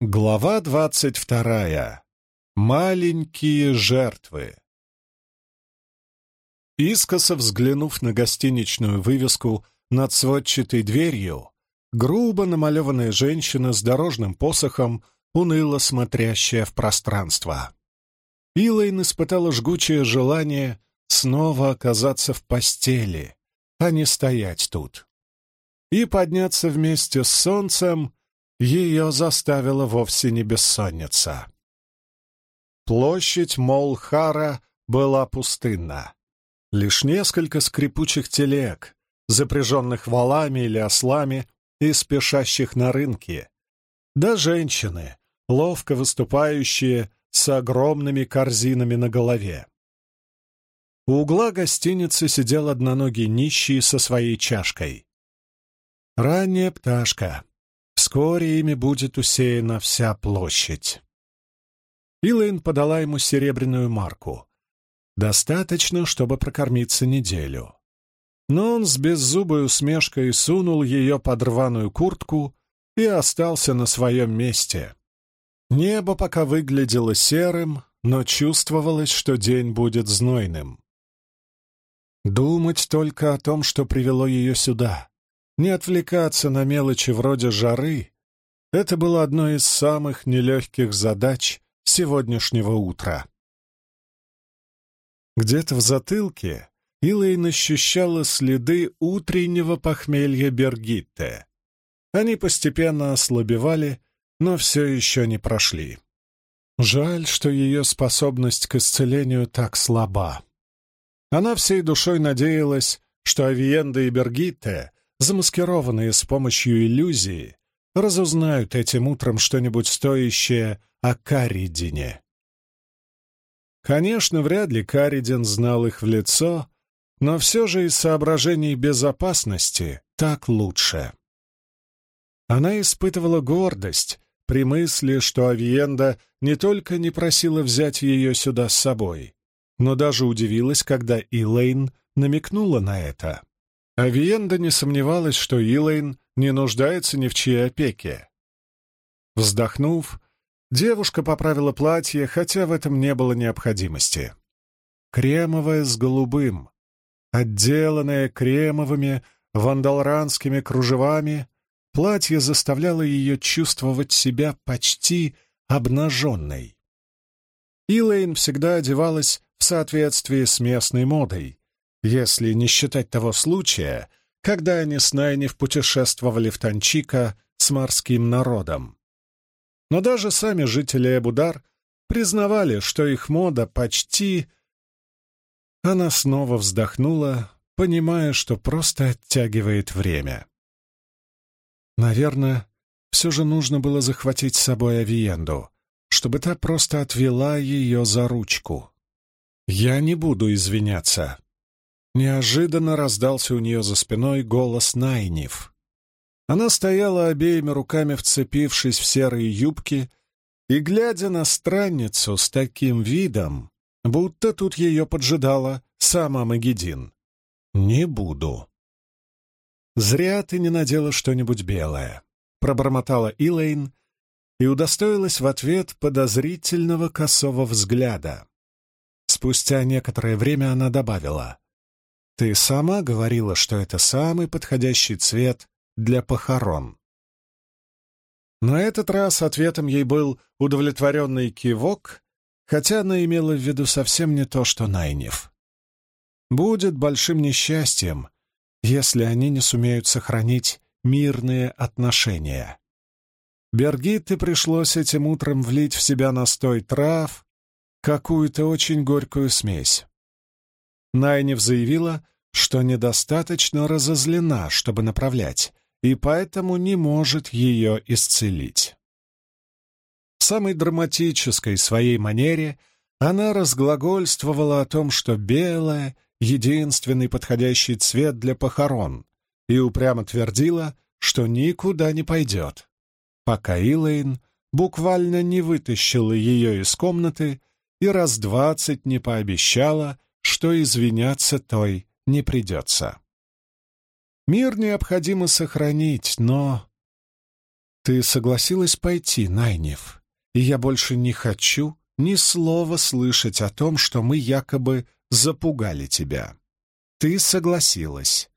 Глава двадцать вторая. Маленькие жертвы. Искоса взглянув на гостиничную вывеску над сводчатой дверью, грубо намалеванная женщина с дорожным посохом, уныло смотрящая в пространство. Илайн испытала жгучее желание снова оказаться в постели, а не стоять тут. И подняться вместе с солнцем ее заставила вовсе не бессонница. Площадь Молхара была пустынна. Лишь несколько скрипучих телег, запряженных валами или ослами и спешащих на рынке, да женщины, ловко выступающие с огромными корзинами на голове. У угла гостиницы сидел одноногий нищий со своей чашкой. Ранняя пташка, Вскоре ими будет усеяна вся площадь. Илайн подала ему серебряную марку. Достаточно, чтобы прокормиться неделю. Но он с беззубой усмешкой сунул ее под рваную куртку и остался на своем месте. Небо пока выглядело серым, но чувствовалось, что день будет знойным. Думать только о том, что привело ее сюда, не отвлекаться на мелочи вроде жары — это было одной из самых нелегких задач сегодняшнего утра. Где-то в затылке Илэйн ощущала следы утреннего похмелья Бергитте. Они постепенно ослабевали, но все еще не прошли. Жаль, что ее способность к исцелению так слаба. Она всей душой надеялась, что Авиенда и Бергитте замаскированные с помощью иллюзии, разузнают этим утром что-нибудь стоящее о Каридине. Конечно, вряд ли Каридин знал их в лицо, но все же из соображений безопасности так лучше. Она испытывала гордость при мысли, что Авиенда не только не просила взять ее сюда с собой, но даже удивилась, когда Илэйн намекнула на это. Авиенда не сомневалась, что Илэйн не нуждается ни в чьей опеке. Вздохнув, девушка поправила платье, хотя в этом не было необходимости. Кремовое с голубым, отделанное кремовыми вандалранскими кружевами, платье заставляло ее чувствовать себя почти обнаженной. Илэйн всегда одевалась в соответствии с местной модой, если не считать того случая, когда они с Найниф путешествовали в Танчика с морским народом. Но даже сами жители Эбудар признавали, что их мода почти... Она снова вздохнула, понимая, что просто оттягивает время. Наверное, все же нужно было захватить с собой Авиенду, чтобы та просто отвела ее за ручку. «Я не буду извиняться», Неожиданно раздался у нее за спиной голос Найниф. Она стояла обеими руками, вцепившись в серые юбки, и, глядя на странницу с таким видом, будто тут ее поджидала сама Магедин. «Не буду». «Зря ты не надела что-нибудь белое», — пробормотала Илэйн и удостоилась в ответ подозрительного косого взгляда. Спустя некоторое время она добавила — ты сама говорила, что это самый подходящий цвет для похорон. На этот раз ответом ей был удовлетворенный кивок, хотя она имела в виду совсем не то, что Найнев. Будет большим несчастьем, если они не сумеют сохранить мирные отношения. Бергитте пришлось этим утром влить в себя настой трав, какую-то очень горькую смесь. Найнев заявила, что недостаточно разозлена, чтобы направлять, и поэтому не может ее исцелить. В самой драматической своей манере она разглагольствовала о том, что белое — единственный подходящий цвет для похорон, и упрямо твердила, что никуда не пойдет, пока Илэйн буквально не вытащила ее из комнаты и раз двадцать не пообещала, что извиняться той не придется. Мир необходимо сохранить, но... «Ты согласилась пойти, Найнев, и я больше не хочу ни слова слышать о том, что мы якобы запугали тебя. Ты согласилась.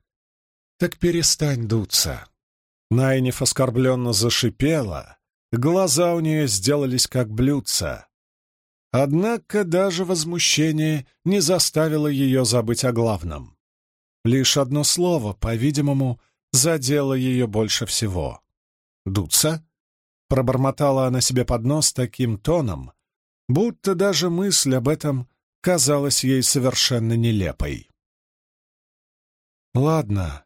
Так перестань дуться». Найнев оскорбленно зашипела, глаза у нее сделались как блюдца. Однако даже возмущение не заставило ее забыть о главном. Лишь одно слово, по-видимому, задело ее больше всего. «Дуться?» — пробормотала она себе под нос таким тоном, будто даже мысль об этом казалась ей совершенно нелепой. «Ладно,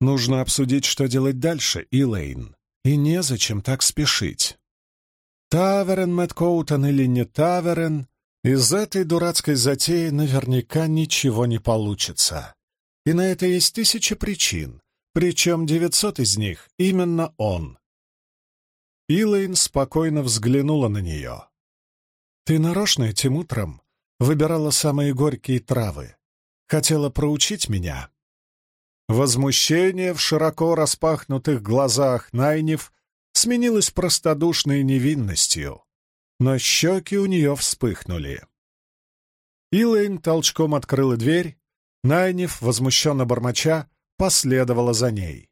нужно обсудить, что делать дальше, Илэйн, и незачем так спешить. Таверен Мэткоутон или не Таверен, из этой дурацкой затеи наверняка ничего не получится. И на это есть тысячи причин, причем девятьсот из них именно он. Илэйн спокойно взглянула на нее. «Ты нарочно этим утром выбирала самые горькие травы. Хотела проучить меня?» Возмущение в широко распахнутых глазах Найнев сменилось простодушной невинностью, но щеки у нее вспыхнули. Илэйн толчком открыла дверь, Найнев, возмущенно бормоча, последовала за ней.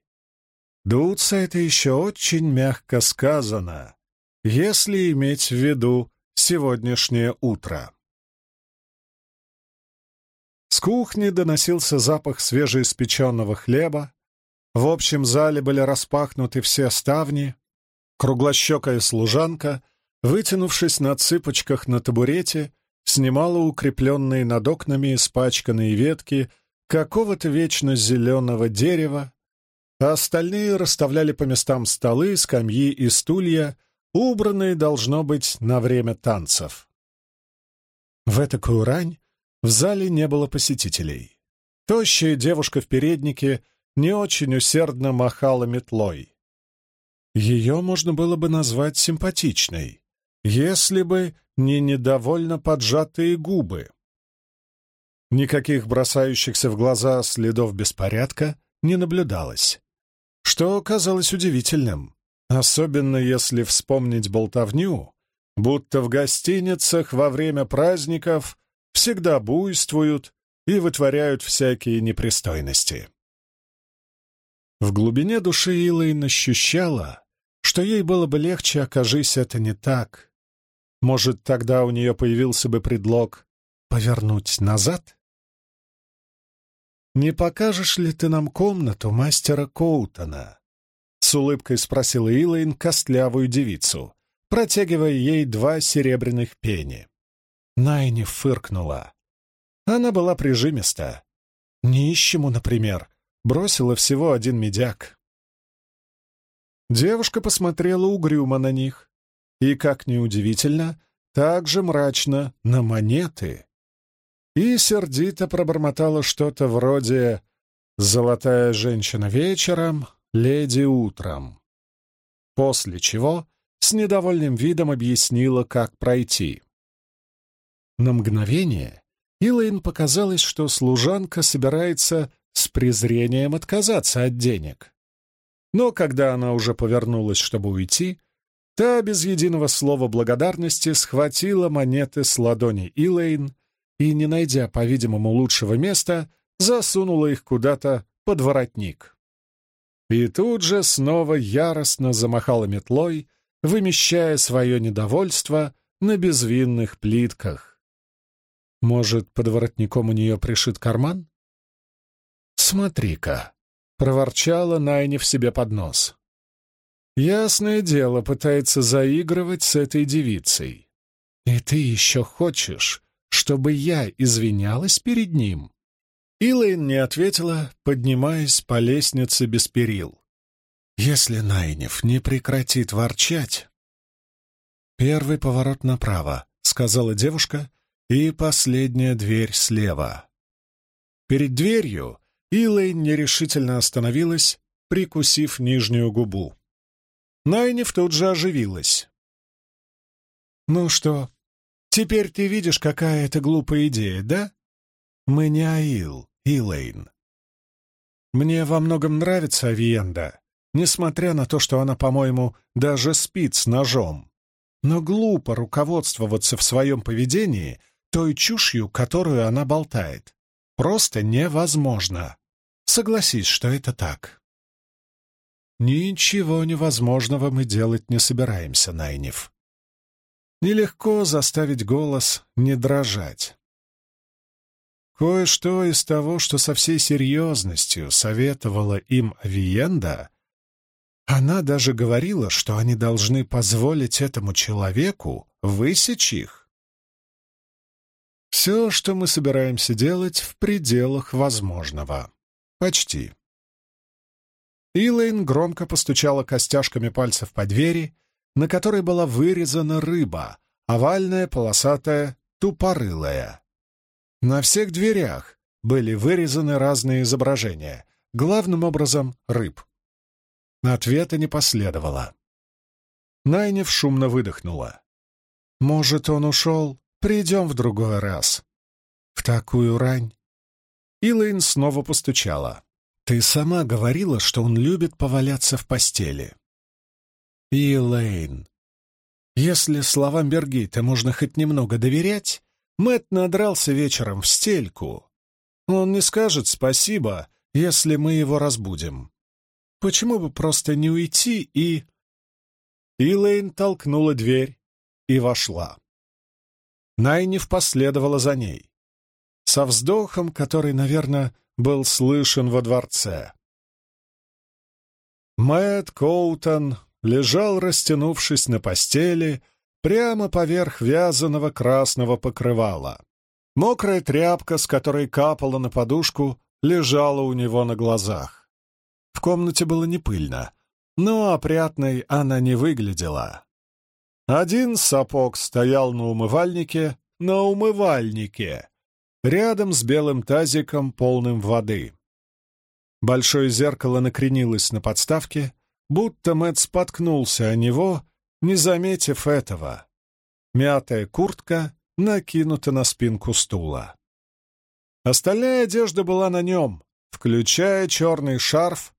Дуться — это еще очень мягко сказано, если иметь в виду сегодняшнее утро. С кухни доносился запах свежеиспеченного хлеба, в общем зале были распахнуты все ставни, круглощекая служанка, вытянувшись на цыпочках на табурете, снимала укрепленные над окнами испачканные ветки какого-то вечно зеленого дерева, а остальные расставляли по местам столы, скамьи и стулья, убранные, должно быть, на время танцев. В этакую рань в зале не было посетителей. Тощая девушка в переднике не очень усердно махала метлой. Ее можно было бы назвать симпатичной, если бы не недовольно поджатые губы. Никаких бросающихся в глаза следов беспорядка не наблюдалось, что казалось удивительным, особенно если вспомнить болтовню, будто в гостиницах во время праздников всегда буйствуют и вытворяют всякие непристойности. В глубине души Илайн ощущала, что ей было бы легче, окажись это не так. Может, тогда у нее появился бы предлог повернуть назад? «Не покажешь ли ты нам комнату мастера Коутона?» — с улыбкой спросила Илайн костлявую девицу, протягивая ей два серебряных пени. Найни фыркнула. Она была прижимиста. Нищему, например, бросила всего один медяк. Девушка посмотрела угрюмо на них и, как неудивительно, также мрачно на монеты и сердито пробормотала что-то вроде «золотая женщина вечером, леди утром», после чего с недовольным видом объяснила, как пройти. На мгновение Илэйн показалось, что служанка собирается с презрением отказаться от денег. Но когда она уже повернулась, чтобы уйти, та без единого слова благодарности схватила монеты с ладони Илэйн и, не найдя, по-видимому, лучшего места, засунула их куда-то под воротник. И тут же снова яростно замахала метлой, вымещая свое недовольство на безвинных плитках. Может, под воротником у нее пришит карман? «Смотри-ка!» — проворчала Найни в себе под нос. «Ясное дело, пытается заигрывать с этой девицей. И ты еще хочешь, чтобы я извинялась перед ним?» Илэйн не ответила, поднимаясь по лестнице без перил. «Если Найнев не прекратит ворчать...» «Первый поворот направо», — сказала девушка, и последняя дверь слева. Перед дверью Илэйн нерешительно остановилась, прикусив нижнюю губу. Найниф тут же оживилась. «Ну что, теперь ты видишь, какая это глупая идея, да? Мы не Аил, Илэйн. Мне во многом нравится Авиенда, несмотря на то, что она, по-моему, даже спит с ножом. Но глупо руководствоваться в своем поведении той чушью, которую она болтает. Просто невозможно. Согласись, что это так. Ничего невозможного мы делать не собираемся, Найнев. Нелегко заставить голос не дрожать. Кое-что из того, что со всей серьезностью советовала им Авиенда, она даже говорила, что они должны позволить этому человеку высечь их. Все, что мы собираемся делать, в пределах возможного. Почти. Илэйн громко постучала костяшками пальцев по двери, на которой была вырезана рыба, овальная, полосатая, тупорылая. На всех дверях были вырезаны разные изображения, главным образом рыб. Ответа не последовало. Найнев шумно выдохнула. «Может, он ушел? Придем в другой раз». «В такую рань?» Илэйн снова постучала. «Ты сама говорила, что он любит поваляться в постели. Илэйн. Если словам Бергита можно хоть немного доверять, Мэт надрался вечером в стельку. Он не скажет спасибо, если мы его разбудим. Почему бы просто не уйти и... Илэйн толкнула дверь и вошла. Найниф последовала за ней. Со вздохом, который, наверное, был слышен во дворце. Мэтт Коутон лежал, растянувшись на постели, прямо поверх вязаного красного покрывала. Мокрая тряпка, с которой капала на подушку, лежала у него на глазах. В комнате было не пыльно, но опрятной она не выглядела. Один сапог стоял на умывальнике, на умывальнике, рядом с белым тазиком, полным воды. Большое зеркало накренилось на подставке, будто Мэтт споткнулся о него, не заметив этого. Мятая куртка накинута на спинку стула. Остальная одежда была на нем, включая черный шарф,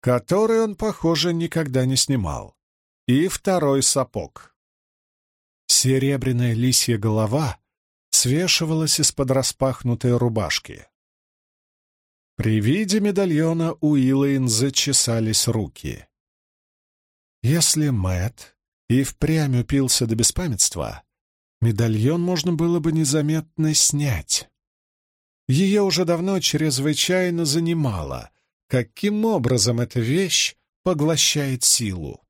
который он, похоже, никогда не снимал, и второй сапог. Серебряная лисья голова свешивалась из-под распахнутой рубашки. При виде медальона у Илэйн зачесались руки. Если Мэт и впрямь упился до беспамятства, медальон можно было бы незаметно снять. Ее уже давно чрезвычайно занимало, каким образом эта вещь поглощает силу.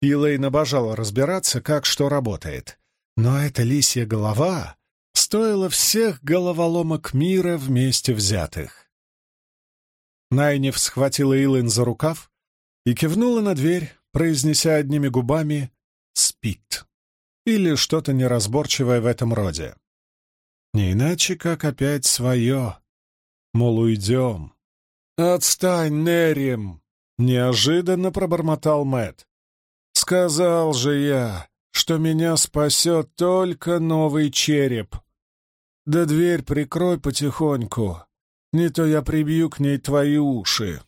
Илэйн обожала разбираться, как что работает, но эта лисья голова стоила всех головоломок мира вместе взятых. Найнев схватила Илэйн за рукав и кивнула на дверь, произнеся одними губами «спит» или что-то неразборчивое в этом роде. Не иначе, как опять свое. Мол, уйдем. «Отстань, Нерим!» — неожиданно пробормотал Мэт. «Сказал же я, что меня спасет только новый череп. Да дверь прикрой потихоньку, не то я прибью к ней твои уши».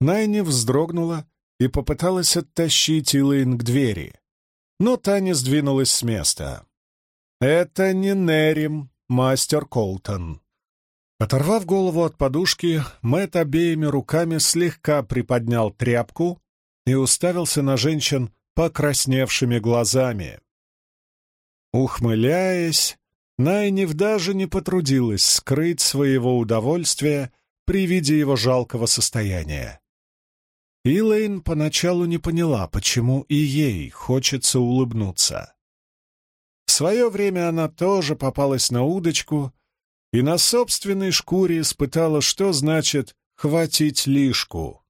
Найни вздрогнула и попыталась оттащить Илэйн к двери, но та не сдвинулась с места. «Это не Нерим, мастер Колтон». Оторвав голову от подушки, Мэтт обеими руками слегка приподнял тряпку и уставился на женщин покрасневшими глазами. Ухмыляясь, Найнев даже не потрудилась скрыть своего удовольствия при виде его жалкого состояния. Илэйн поначалу не поняла, почему и ей хочется улыбнуться. В свое время она тоже попалась на удочку и на собственной шкуре испытала, что значит «хватить лишку».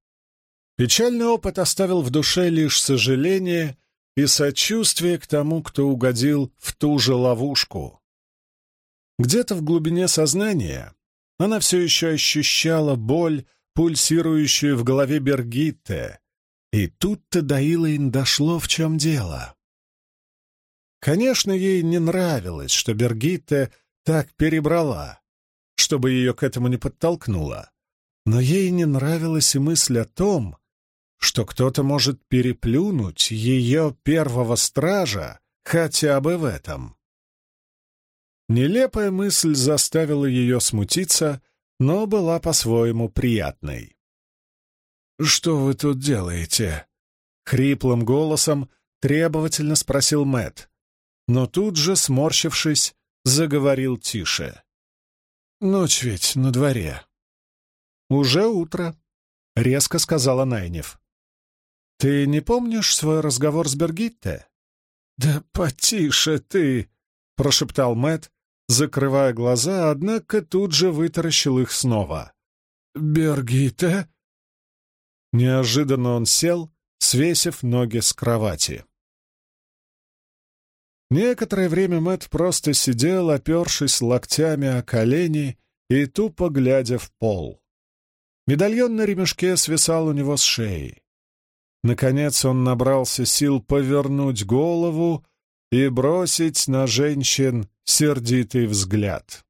Печальный опыт оставил в душе лишь сожаление и сочувствие к тому, кто угодил в ту же ловушку. Где-то в глубине сознания она все еще ощущала боль пульсирующую в голове Бергитте, и тут-то до Илайн дошло, в чем дело. Конечно, ей не нравилось, что Бергитте так перебрала, чтобы ее к этому не подтолкнуло. Но ей не нравилась и мысль о том, что кто-то может переплюнуть ее первого стража хотя бы в этом. Нелепая мысль заставила ее смутиться, но была по-своему приятной. «Что вы тут делаете?» — хриплым голосом требовательно спросил Мэт, но тут же, сморщившись, заговорил тише. «Ночь ведь на дворе». «Уже утро», — резко сказала Найнев. «Ты не помнишь свой разговор с Бергитте?» «Да потише ты!» — прошептал Мэт, закрывая глаза, однако тут же вытаращил их снова. «Бергитте?» Неожиданно он сел, свесив ноги с кровати. Некоторое время Мэт просто сидел, опершись локтями о колени и тупо глядя в пол. Медальон на ремешке свисал у него с шеи. Наконец он набрался сил повернуть голову и бросить на женщин сердитый взгляд.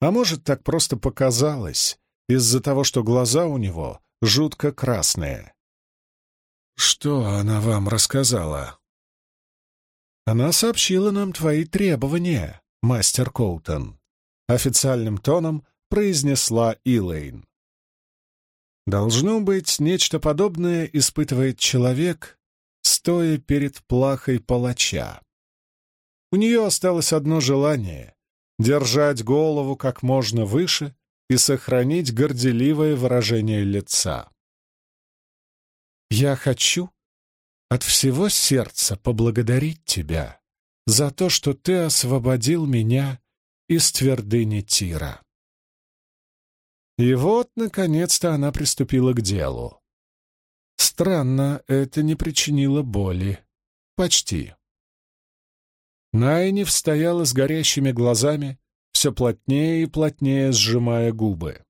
А может, так просто показалось, из-за того, что глаза у него жутко красные. «Что она вам рассказала?» «Она сообщила нам твои требования, мастер Коутон», — официальным тоном произнесла Илэйн. Должно быть, нечто подобное испытывает человек, стоя перед плахой палача. У нее осталось одно желание — держать голову как можно выше и сохранить горделивое выражение лица. «Я хочу от всего сердца поблагодарить тебя за то, что ты освободил меня из твердыни Тира». И вот, наконец-то, она приступила к делу. Странно, это не причинило боли. Почти. Найниф стояла с горящими глазами, все плотнее и плотнее сжимая губы.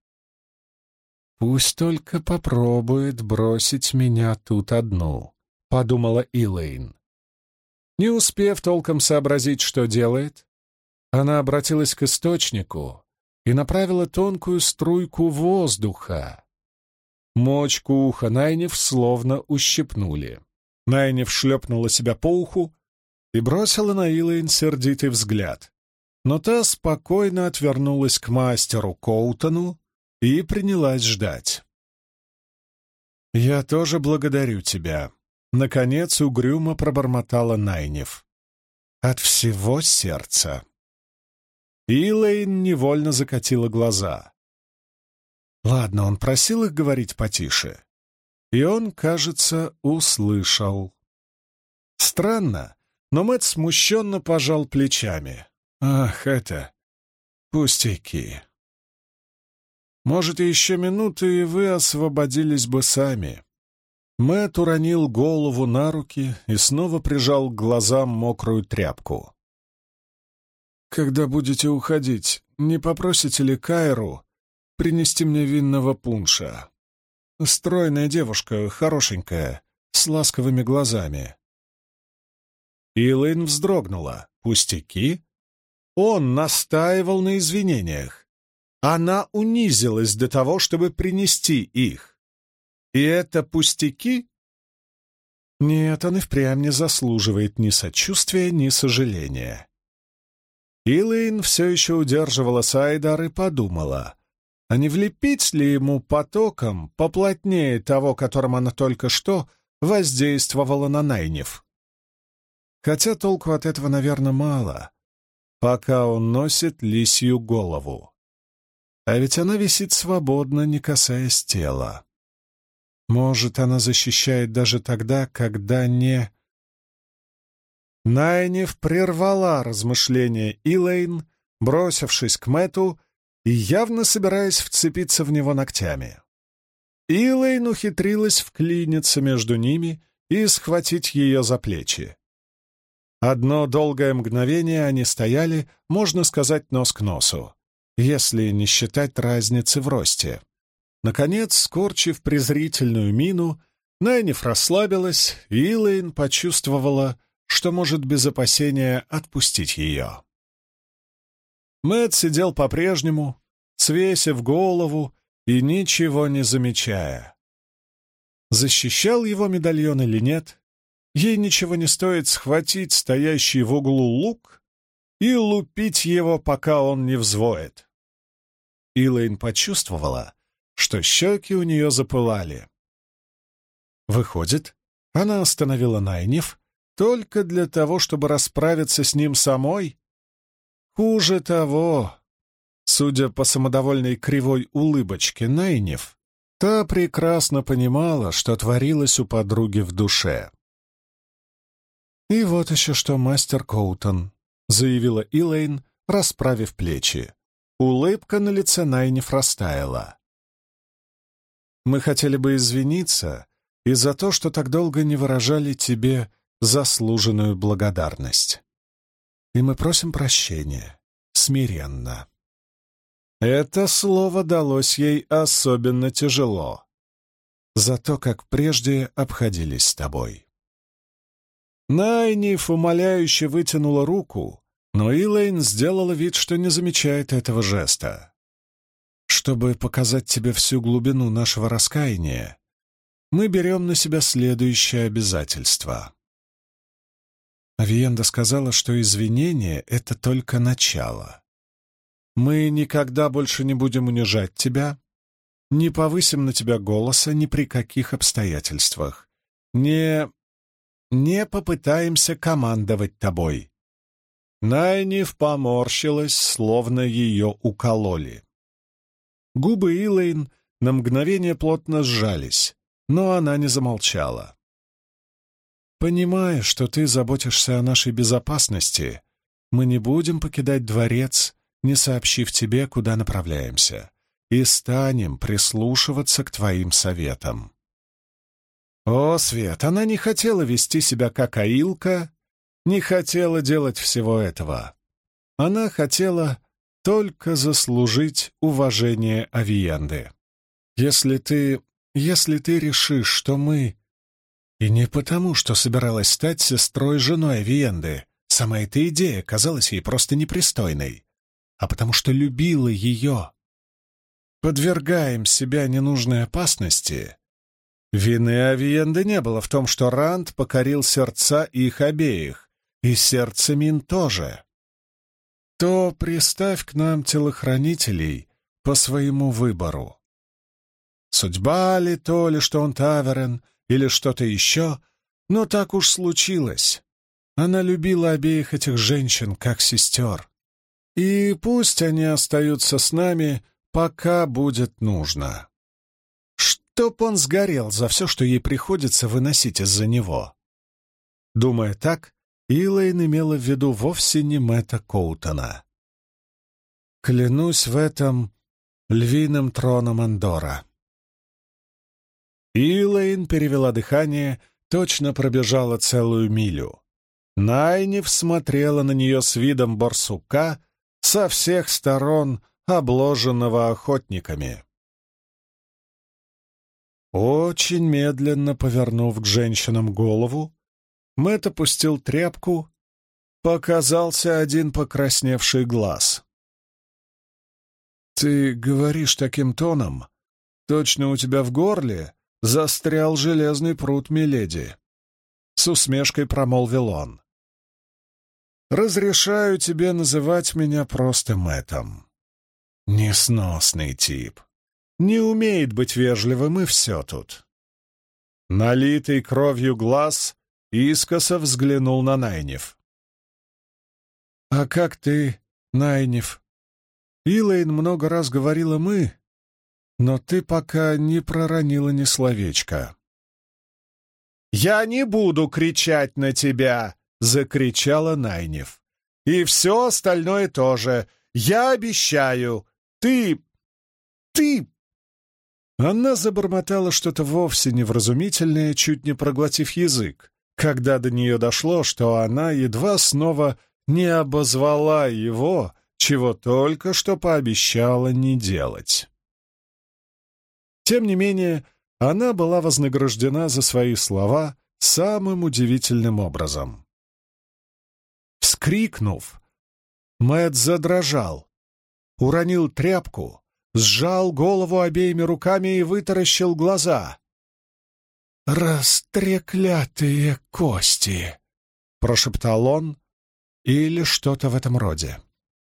«Пусть только попробует бросить меня тут одну», — подумала Илэйн. Не успев толком сообразить, что делает, она обратилась к источнику, и направила тонкую струйку воздуха. Мочку уха Найнев словно ущипнули. Найнев шлепнула себя по уху и бросила на Илэйн сердитый взгляд. Но та спокойно отвернулась к мастеру Коутону и принялась ждать. «Я тоже благодарю тебя», — наконец угрюмо пробормотала Найнев. «От всего сердца». Илэйн невольно закатила глаза. Ладно, он просил их говорить потише. И он, кажется, услышал. Странно, но Мэтт смущенно пожал плечами. Ах, это... пустяки. Может, еще минуты, и вы освободились бы сами. Мэтт уронил голову на руки и снова прижал к глазам мокрую тряпку. «Когда будете уходить, не попросите ли Кайру принести мне винного пунша? Стройная девушка, хорошенькая, с ласковыми глазами». Илайн вздрогнула. «Пустяки?» Он настаивал на извинениях. Она унизилась до того, чтобы принести их. И это пустяки? Нет, он и впрямь не заслуживает ни сочувствия, ни сожаления. Илэйн все еще удерживала Сайдар и подумала, а не влепить ли ему потоком поплотнее того, которым она только что воздействовала на Найнев. Хотя толку от этого, наверное, мало, пока он носит лисью голову. А ведь она висит свободно, не касаясь тела. Может, она защищает даже тогда, когда не... Найнев прервала размышления Илэйн, бросившись к Мэту и явно собираясь вцепиться в него ногтями. Илэйн ухитрилась вклиниться между ними и схватить ее за плечи. Одно долгое мгновение они стояли, можно сказать, нос к носу, если не считать разницы в росте. Наконец, скорчив презрительную мину, Найниф расслабилась, и Илэйн почувствовала, что может без опасения отпустить ее. Мэт сидел по-прежнему, свесив голову и ничего не замечая. Защищал его медальон или нет, ей ничего не стоит схватить стоящий в углу лук и лупить его, пока он не взвоет. Илэйн почувствовала, что щеки у нее запылали. Выходит, она остановила Найниф только для того, чтобы расправиться с ним самой? Хуже того, судя по самодовольной кривой улыбочке Найниф, та прекрасно понимала, что творилось у подруги в душе. «И вот еще что, мастер Коутон», — заявила Илэйн, расправив плечи. Улыбка на лице Найниф растаяла. «Мы хотели бы извиниться и за то, что так долго не выражали тебе заслуженную благодарность. И мы просим прощения, смиренно». Это слово далось ей особенно тяжело. За то, как прежде обходились с тобой. Найниф умоляюще вытянула руку, но Илэйн сделала вид, что не замечает этого жеста. «Чтобы показать тебе всю глубину нашего раскаяния, мы берем на себя следующее обязательство». Авиенда сказала, что извинение — это только начало. Мы никогда больше не будем унижать тебя, не повысим на тебя голоса ни при каких обстоятельствах, не... не попытаемся командовать тобой. Найниф поморщилась, словно ее укололи. Губы Илэйн на мгновение плотно сжались, но она не замолчала. «Понимая, что ты заботишься о нашей безопасности, мы не будем покидать дворец, не сообщив тебе, куда направляемся, и станем прислушиваться к твоим советам». О, Свет, она не хотела вести себя как Аилка не хотела делать всего этого. Она хотела только заслужить уважение Авиенды. Если ты... если ты решишь, что мы... И не потому, что собиралась стать сестрой женой Авиенды, сама эта идея казалась ей просто непристойной, а потому что любила ее. Подвергаем себя ненужной опасности. Вины Авиенды не было в том, что Ранд покорил сердца их обеих, и сердце Мин тоже, то приставь к нам телохранителей по своему выбору. Судьба ли то ли, что он Таверен, или что-то еще, но так уж случилось. Она любила обеих этих женщин как сестер. И пусть они остаются с нами, пока будет нужно. Чтоб он сгорел за все, что ей приходится выносить из-за него. Думая так, Илэйн имела в виду вовсе не Мэтта Коутона. «Клянусь в этом львиным троном Андора». Илэйн перевела дыхание, точно пробежала целую милю. Найниф смотрела на нее с видом барсука со всех сторон, обложенного охотниками. Очень медленно повернув к женщинам голову, Мэтт опустил тряпку, показался один покрасневший глаз. «Ты говоришь таким тоном? Точно у тебя в горле застрял железный пруд Миледи?» С усмешкой промолвил он. «Разрешаю тебе называть меня просто Мэттом. Несносный тип. Не умеет быть вежливым, и все тут». Налитый кровью глаз искоса взглянул на Найнев. «А как ты, Найнев? Илэйн много раз говорила «мы», но ты пока не проронила ни словечка». «Я не буду кричать на тебя!» — закричала Найнев. «И все остальное тоже. Я обещаю. Ты... ты...» Она забормотала что-то вовсе невразумительное, чуть не проглотив язык когда до нее дошло, что она едва снова не обозвала его, чего только что пообещала не делать. Тем не менее, она была вознаграждена за свои слова самым удивительным образом. Вскрикнув, Мэтт задрожал, уронил тряпку, сжал голову обеими руками и вытаращил глаза. «Растреклятые кости!» — прошептал он, или что-то в этом роде.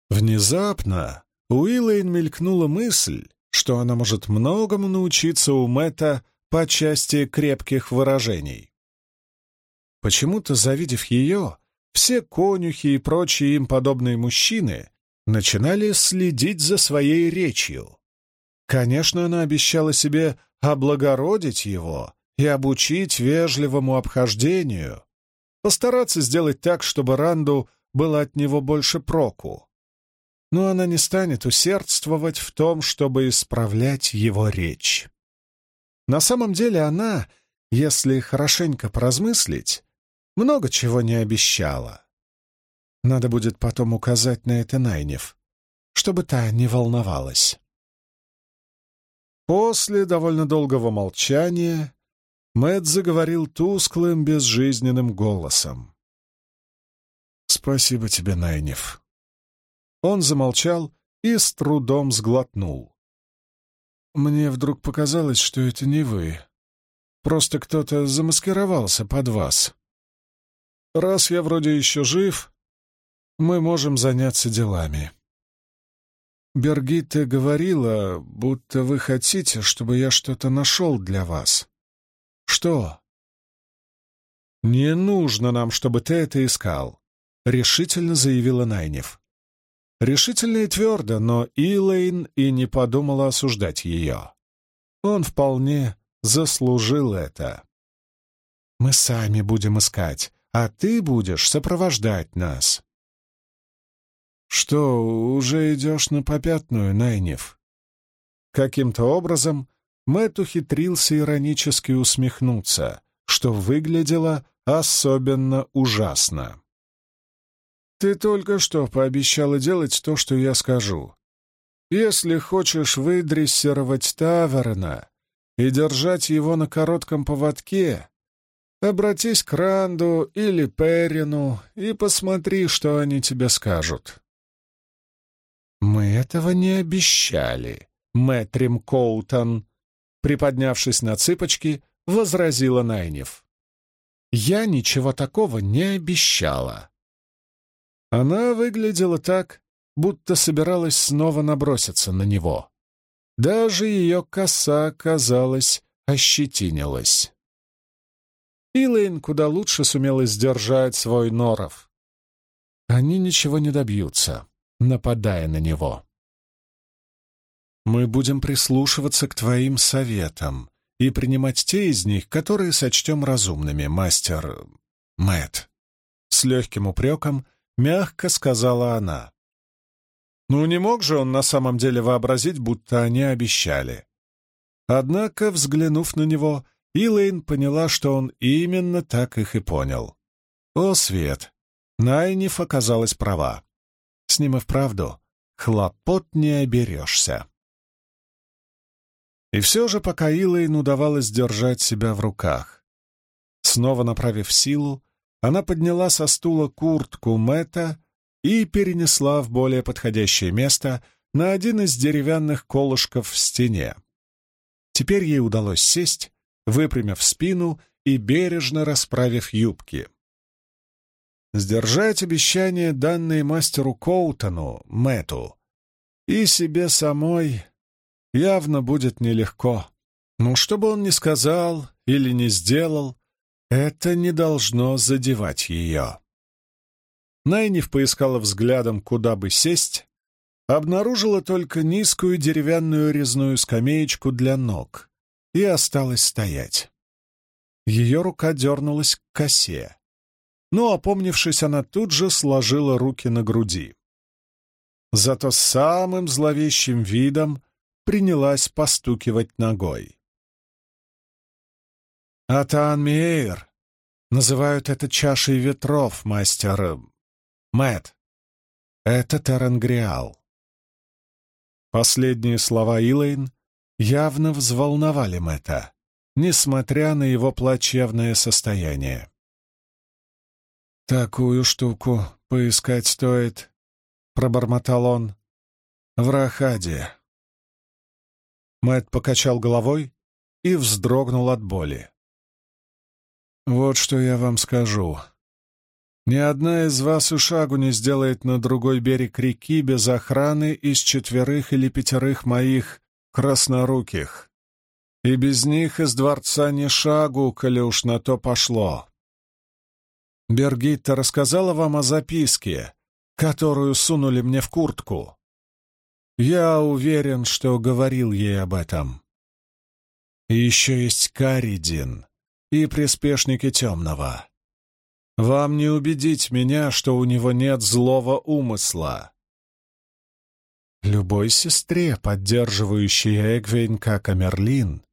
Внезапно у Уиллейн мелькнула мысль, что она может многому научиться у Мэтта по части крепких выражений. Почему-то, завидев ее, все конюхи и прочие им подобные мужчины начинали следить за своей речью. Конечно, она обещала себе облагородить его и обучить вежливому обхождению, постараться сделать так, чтобы Ранду было от него больше проку. Но она не станет усердствовать в том, чтобы исправлять его речь. На самом деле она, если хорошенько поразмыслить, много чего не обещала. Надо будет потом указать на это Найнев, чтобы та не волновалась. После довольно долгого молчания Мэт заговорил тусклым, безжизненным голосом. «Спасибо тебе, Найнев». Он замолчал и с трудом сглотнул. «Мне вдруг показалось, что это не вы. Просто кто-то замаскировался под вас. Раз я вроде еще жив, мы можем заняться делами». Бергитта говорила, будто вы хотите, чтобы я что-то нашел для вас. Что? Не нужно нам, чтобы ты это искал решительно заявила Найнев. Решительно и твердо, но Илэйн и не подумала осуждать ее. Он вполне заслужил это. «Мы сами будем искать, а ты будешь сопровождать нас». «Что, уже идешь на попятную, Найнев?» Каким-то образом Мэтт ухитрился иронически усмехнуться, что выглядело особенно ужасно. Ты только что пообещала делать то, что я скажу. Если хочешь выдрессировать Таверна и держать его на коротком поводке, обратись к Ранду или Перину и посмотри, что они тебе скажут. Мы этого не обещали, Мэтрим Коутон, приподнявшись на цыпочки, возразила Найнев. Я ничего такого не обещала. Она выглядела так, будто собиралась снова наброситься на него. Даже ее коса, казалось, ощетинилась. Илэйн куда лучше сумела сдержать свой норов. Они ничего не добьются, нападая на него. Мы будем прислушиваться к твоим советам и принимать те из них, которые сочтем разумными, мастер Мэтт. С легким упреком — мягко сказала она. Ну, не мог же он на самом деле вообразить, будто они обещали. Однако, взглянув на него, Илэйн поняла, что он именно так их и понял. О, Свет! Найниф оказалась права. С ним и вправду хлопот не оберешься. И все же, пока Илэйн удавалось держать себя в руках, снова направив силу, она подняла со стула куртку Мэтта и перенесла в более подходящее место на один из деревянных колышков в стене. Теперь ей удалось сесть, выпрямив спину и бережно расправив юбки. Сдержать обещание, данное мастеру Коутону, Мэту, и себе самой явно будет нелегко. Но что бы он ни сказал или не сделал, это не должно задевать ее. Найниф поискала взглядом, куда бы сесть, обнаружила только низкую деревянную резную скамеечку для ног и осталась стоять. Ее рука дернулась к косе, но, опомнившись, она тут же сложила руки на груди. Зато самым зловещим видом принялась постукивать ногой. Атан Мейер называют это чашей ветров, мастер Мэт. Это Терангриал. Последние слова Илэйн явно взволновали Мэтта, несмотря на его плачевное состояние. «Такую штуку поискать стоит», — пробормотал он, — «в Рахаде. Мэтт покачал головой и вздрогнул от боли. «Вот что я вам скажу. Ни одна из вас и шагу не сделает на другой берег реки без охраны из четверых или пятерых моих красноруких. И без них из дворца ни шагу, коли уж на то пошло. Бергитта рассказала вам о записке, которую сунули мне в куртку. Я уверен, что говорил ей об этом. И еще есть Каридин и приспешники темного. Вам не убедить меня, что у него нет злого умысла. Любой сестре, поддерживающей Эгвейн как Амерлин,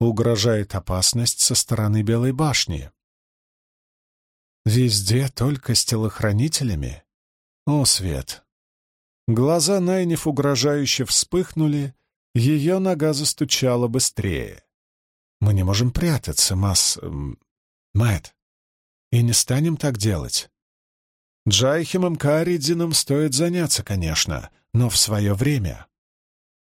угрожает опасность со стороны Белой башни. Везде только с телохранителями. О, Свет, Глаза Найниф угрожающе вспыхнули, ее нога застучала быстрее. «Мы не можем прятаться, Масс... Эм, Мэтт, и не станем так делать. Джайхемом Каридином стоит заняться, конечно, но в свое время.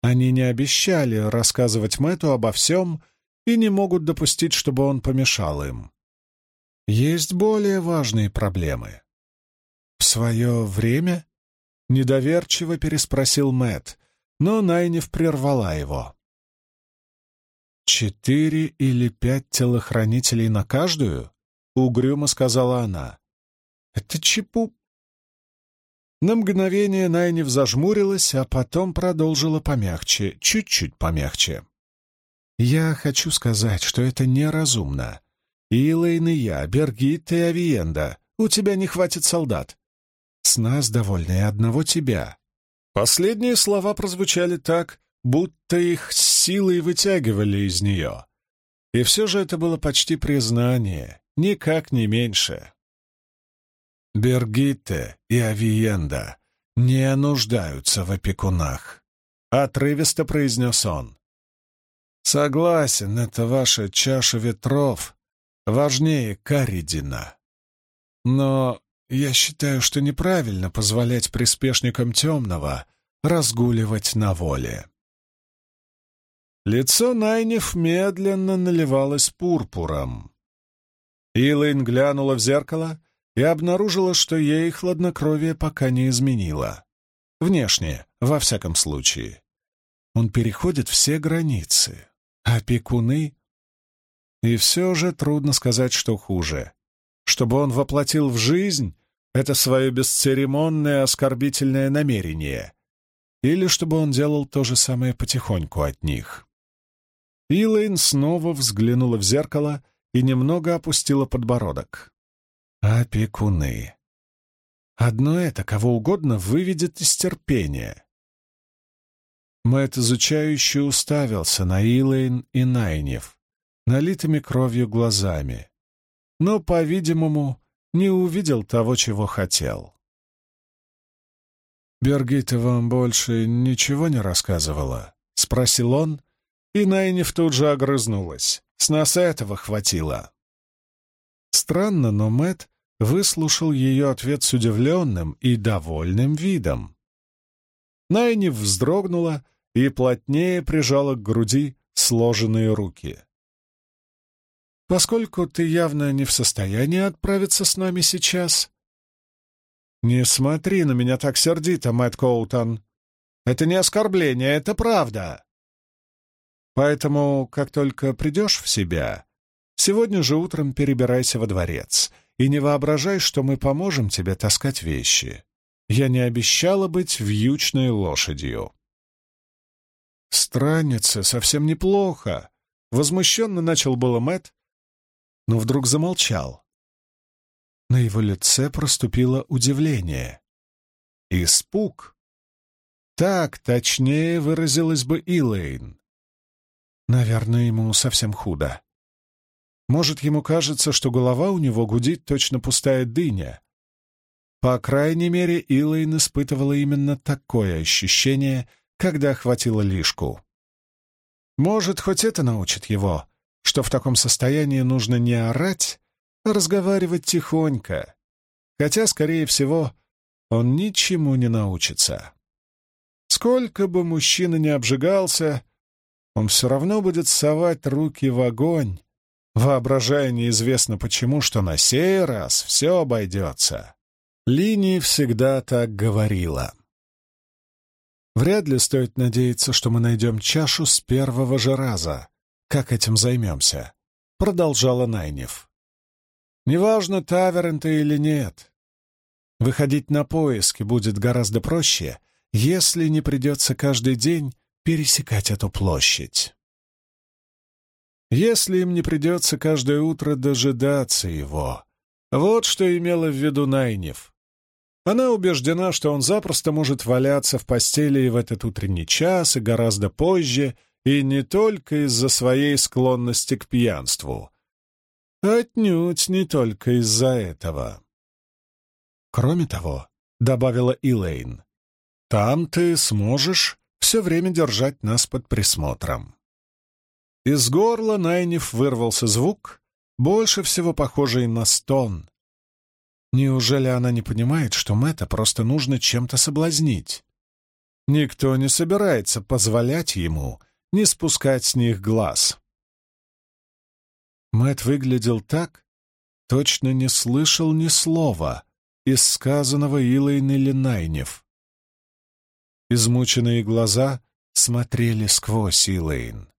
Они не обещали рассказывать Мэтту обо всем и не могут допустить, чтобы он помешал им. Есть более важные проблемы. В свое время Недоверчиво переспросил Мэт, но Найнев прервала его. «Четыре или пять телохранителей на каждую?» — угрюмо сказала она. «Это чепу...» На мгновение Найнев зажмурилась, а потом продолжила помягче, чуть-чуть помягче. «Я хочу сказать, что это неразумно. Илэйн и я, Бергит и Авиенда, у тебя не хватит солдат. С нас довольны и одного тебя». Последние слова прозвучали так, будто их силой вытягивали из нее. И все же это было почти признание, никак не меньше. Бергитте и Авиенда не нуждаются в опекунах, — отрывисто произнес он. Согласен, это ваша чаша ветров важнее Каридина. Но я считаю, что неправильно позволять приспешникам темного разгуливать на воле. Лицо Найнев медленно наливалось пурпуром. Илайн глянула в зеркало и обнаружила, что ей хладнокровие пока не изменило. Внешне, во всяком случае. Он переходит все границы. Опекуны? И все же трудно сказать, что хуже. Чтобы он воплотил в жизнь это свое бесцеремонное оскорбительное намерение, или чтобы он делал то же самое потихоньку от них. Илэйн снова взглянула в зеркало и немного опустила подбородок. Опекуны. Одно это кого угодно выведет из терпения. Мэтт изучающе уставился на Илэйн и Найнев, налитыми кровью глазами. Но, по-видимому, не увидел того, чего хотел. «Бергита вам больше ничего не рассказывала?» — спросил он, и Найниф тут же огрызнулась. С нас этого хватило. Странно, но Мэт выслушал ее ответ с удивленным и довольным видом. Найниф вздрогнула и плотнее прижала к груди сложенные руки. Поскольку ты явно не в состоянии отправиться с нами сейчас...» «Не смотри на меня так сердито, Мэтт Коутон. Это не оскорбление, это правда. Поэтому, как только придешь в себя, сегодня же утром перебирайся во дворец и не воображай, что мы поможем тебе таскать вещи. Я не обещала быть вьючной лошадью». «Странница совсем неплохо», — возмущенно начал было Мэтт, но вдруг замолчал. На его лице проступило удивление. Испуг. Так точнее выразилась бы Илэйн. Наверное, ему совсем худо. Может, ему кажется, что голова у него гудит точно пустая дыня. По крайней мере, Илэйн испытывала именно такое ощущение, когда охватила лишку. Может, хоть это научит его что в таком состоянии нужно не орать, а разговаривать тихонько, хотя, скорее всего, он ничему не научится. Сколько бы мужчина ни обжигался, он все равно будет совать руки в огонь, воображая неизвестно почему, что на сей раз все обойдется. Линия всегда так говорила. Вряд ли стоит надеяться, что мы найдем чашу с первого же раза. Как этим займемся? Продолжала Найнев. Неважно, таверн ты или нет. Выходить на поиски будет гораздо проще, если не придется каждый день пересекать эту площадь. Если им не придется каждое утро дожидаться его. Вот что имела в виду Найнев. Она убеждена, что он запросто может валяться в постели и в этот утренний час, и гораздо позже, и не только из-за своей склонности к пьянству. Отнюдь не только из-за этого. Кроме того, — добавила Илэйн, — там ты сможешь все время держать нас под присмотром. Из горла Найниф вырвался звук, больше всего похожий на стон. Неужели она не понимает, что Мэтта просто нужно чем-то соблазнить? Никто не собирается позволять ему не спускать с них глаз. Мэт выглядел так, точно не слышал ни слова из сказанного Илайны Линайнев. Измученные глаза смотрели сквозь Илэйн.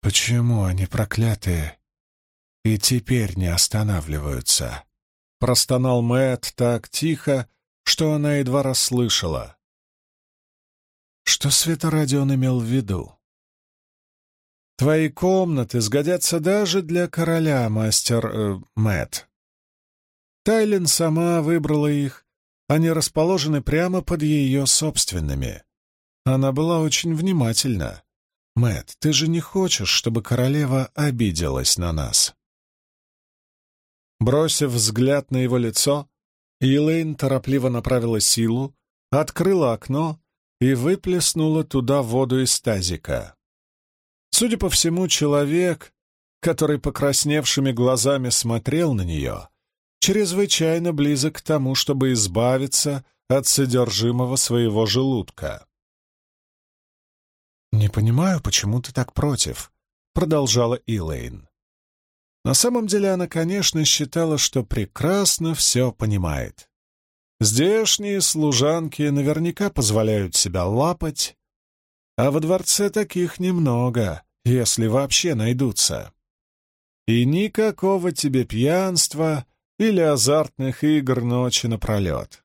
Почему они проклятые и теперь не останавливаются? Простонал Мэт так тихо, что она едва расслышала. Что Светоради он имел в виду? Твои комнаты сгодятся даже для короля, мастер э, Мэтт. Тайлин сама выбрала их, они расположены прямо под ее собственными. Она была очень внимательна. Мэт, ты же не хочешь, чтобы королева обиделась на нас?» Бросив взгляд на его лицо, Илэйн торопливо направила силу, открыла окно и выплеснула туда воду из тазика. Судя по всему, человек, который покрасневшими глазами смотрел на нее, чрезвычайно близок к тому, чтобы избавиться от содержимого своего желудка. «Не понимаю, почему ты так против», — продолжала Илэйн. На самом деле она, конечно, считала, что прекрасно все понимает. Здешние служанки наверняка позволяют себя лапать, а во дворце таких немного, если вообще найдутся. И никакого тебе пьянства или азартных игр ночи напролет.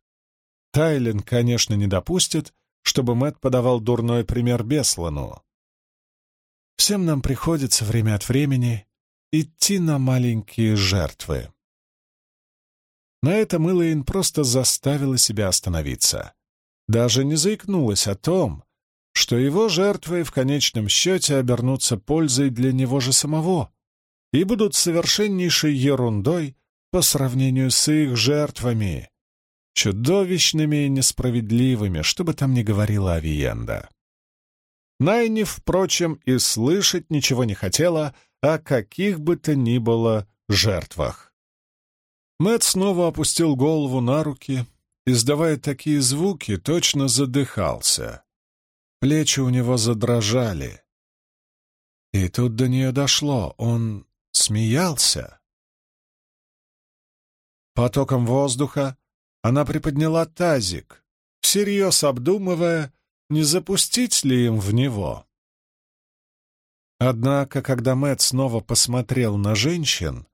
Тайлин, конечно, не допустит, чтобы Мэт подавал дурной пример Беслану. Всем нам приходится время от времени идти на маленькие жертвы. На это Мэлэйн просто заставила себя остановиться. Даже не заикнулась о том, что его жертвы в конечном счете обернутся пользой для него же самого и будут совершеннейшей ерундой по сравнению с их жертвами, чудовищными и несправедливыми, что бы там ни говорила Авиенда. Найни, впрочем, и слышать ничего не хотела о каких бы то ни было жертвах. Мэт снова опустил голову на руки, издавая такие звуки, точно задыхался. Плечи у него задрожали. И тут до нее дошло, он смеялся. Потоком воздуха она приподняла тазик, всерьез обдумывая, не запустить ли им в него. Однако, когда Мэт снова посмотрел на женщин,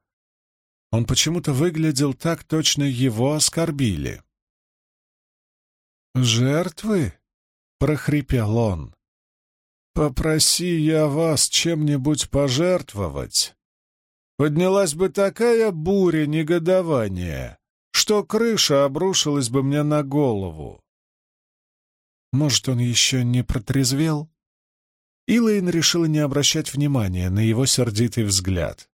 он почему-то выглядел так, точно его оскорбили. «Жертвы?» — прохрипел он. «Попроси я вас чем-нибудь пожертвовать. Поднялась бы такая буря негодования, что крыша обрушилась бы мне на голову. Может, он еще не протрезвел? Илэйн решила не обращать внимания на его сердитый взгляд.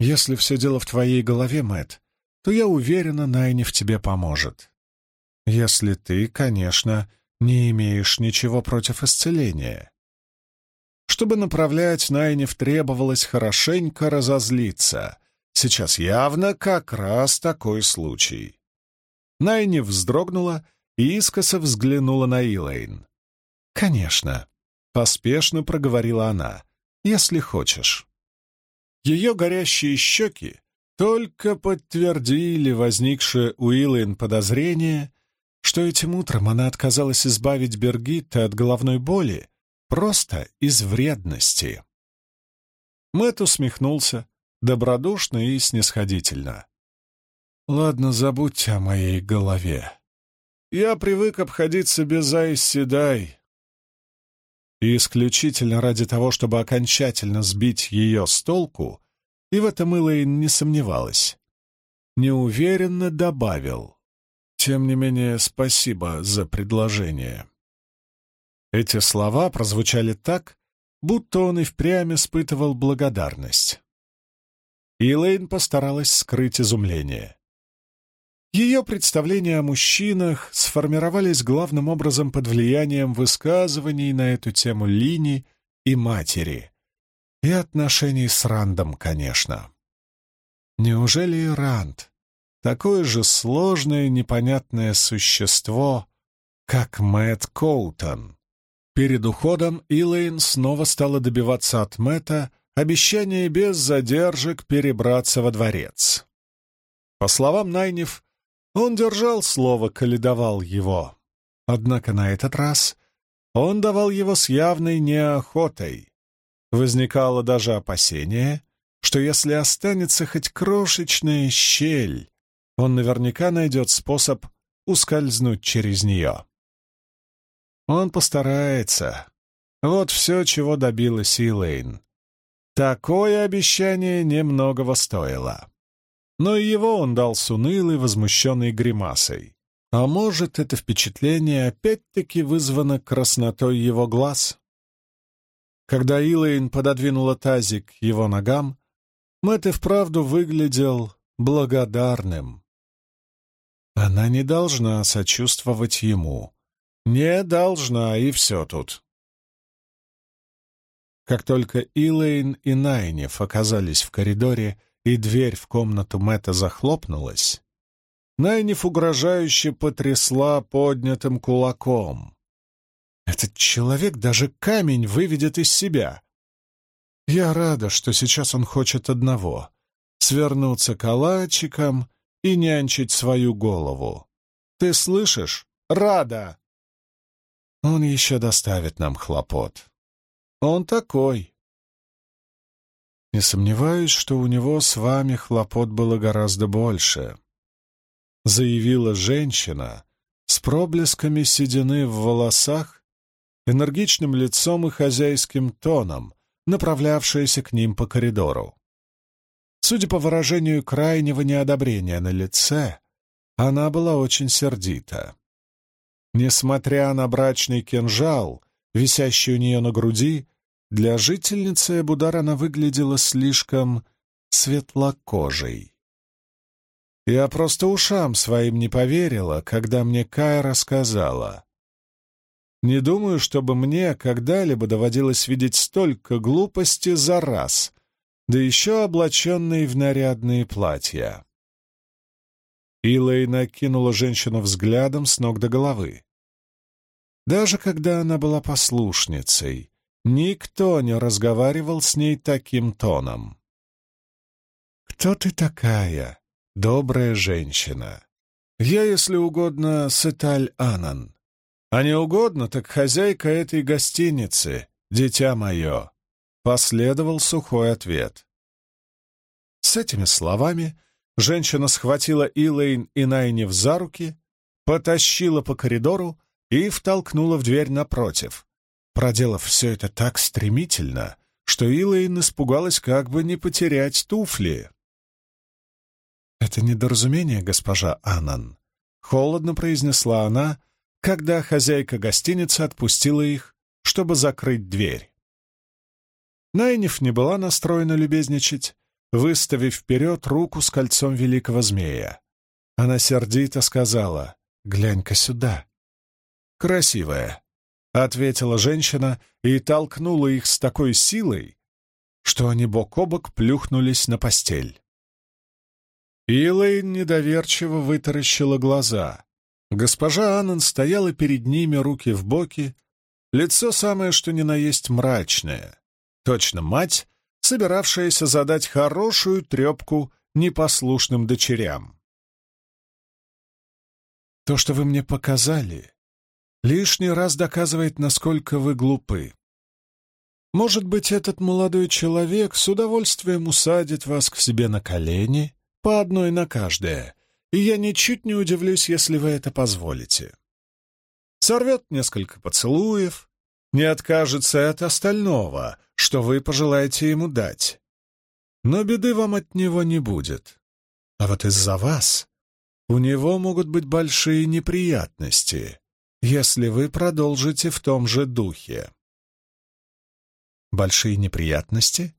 «Если все дело в твоей голове, Мэт, то я уверена, Найни в тебе поможет. Если ты, конечно, не имеешь ничего против исцеления». Чтобы направлять Найнев требовалось хорошенько разозлиться, Сейчас явно как раз такой случай. Найни вздрогнула и искоса взглянула на Илэйн. «Конечно», — поспешно проговорила она, — «если хочешь». Ее горящие щеки только подтвердили возникшее у Илайн подозрение, что этим утром она отказалась избавить Бергитта от головной боли просто из вредности. Мэтт усмехнулся, добродушно и снисходительно. «Ладно, забудьте о моей голове. Я привык обходиться без Айси И исключительно ради того, чтобы окончательно сбить ее с толку, и в этом Элэйн не сомневалась. Неуверенно добавил. Тем не менее, спасибо за предложение. Эти слова прозвучали так, будто он и впрямь испытывал благодарность. Элэйн постаралась скрыть изумление. Ее представления о мужчинах сформировались главным образом под влиянием высказываний на эту тему Лини и матери, и отношений с Рандом, конечно. Неужели Ранд такое же сложное непонятное существо, как Мэтт Коутон? Перед уходом Илэйн снова стала добиваться от Мэтта обещания без задержек перебраться во дворец. По словам Найнев, он держал слово, каледовал его. Однако на этот раз он давал его с явной неохотой. Возникало даже опасение, что если останется хоть крошечная щель, он наверняка найдет способ ускользнуть через нее. Он постарается. Вот все, чего добилась Илэйн. Такое обещание немногого стоило. Но и его он дал с унылой, возмущенной гримасой. А может, это впечатление опять-таки вызвано краснотой его глаз? Когда Илэйн пододвинула тазик его ногам, Мэтт и вправду выглядел благодарным. Она не должна сочувствовать ему. Не должна, и все тут. Как только Илэйн и Найнев оказались в коридоре, и дверь в комнату Мэтта захлопнулась, Найнев угрожающе потрясла поднятым кулаком. Этот человек даже камень выведет из себя. Я рада, что сейчас он хочет одного — свернуться калачиком и нянчить свою голову. Ты слышишь? Рада! Он еще доставит нам хлопот. Он такой. Не сомневаюсь, что у него с вами хлопот было гораздо больше. Заявила женщина с проблесками седины в волосах энергичным лицом и хозяйским тоном, направлявшаяся к ним по коридору. Судя по выражению крайнего неодобрения на лице, она была очень сердита. Несмотря на брачный кинжал, висящий у нее на груди, для жительницы Эбудар она выглядела слишком светлокожей. Я просто ушам своим не поверила, когда мне Кая рассказала. Не думаю, чтобы мне когда-либо доводилось видеть столько глупости за раз, да еще облаченные в нарядные платья. Илэй накинула женщину взглядом с ног до головы. Даже когда она была послушницей, никто не разговаривал с ней таким тоном. «Кто ты такая, добрая женщина?» «Я, если угодно, Сеталь Анан. А не угодно, так хозяйка этой гостиницы, дитя мое, последовал сухой ответ. С этими словами женщина схватила Илэйн и Найнев за руки, потащила по коридору и втолкнула в дверь напротив, проделав все это так стремительно, что Илэйн испугалась как бы не потерять туфли. «Это недоразумение, госпожа Анан», — холодно произнесла она, когда хозяйка гостиницы отпустила их, чтобы закрыть дверь. Найниф не была настроена любезничать, выставив вперед руку с кольцом великого змея. Она сердито сказала «Глянь-ка сюда». «Красивая», — ответила женщина и толкнула их с такой силой, что они бок о бок плюхнулись на постель. Илэйн недоверчиво вытаращила глаза. Госпожа Аннан стояла перед ними руки в боки, лицо самое что ни на есть мрачное. Точно мать, собиравшаяся задать хорошую трепку непослушным дочерям. То, что вы мне показали, лишний раз доказывает, насколько вы глупы. Может быть, этот молодой человек с удовольствием усадит вас к себе на колени, по одной на каждое, и я ничуть не удивлюсь, если вы это позволите. Сорвет несколько поцелуев, не откажется от остального, что вы пожелаете ему дать. Но беды вам от него не будет. А вот из-за вас у него могут быть большие неприятности, если вы продолжите в том же духе. Большие неприятности?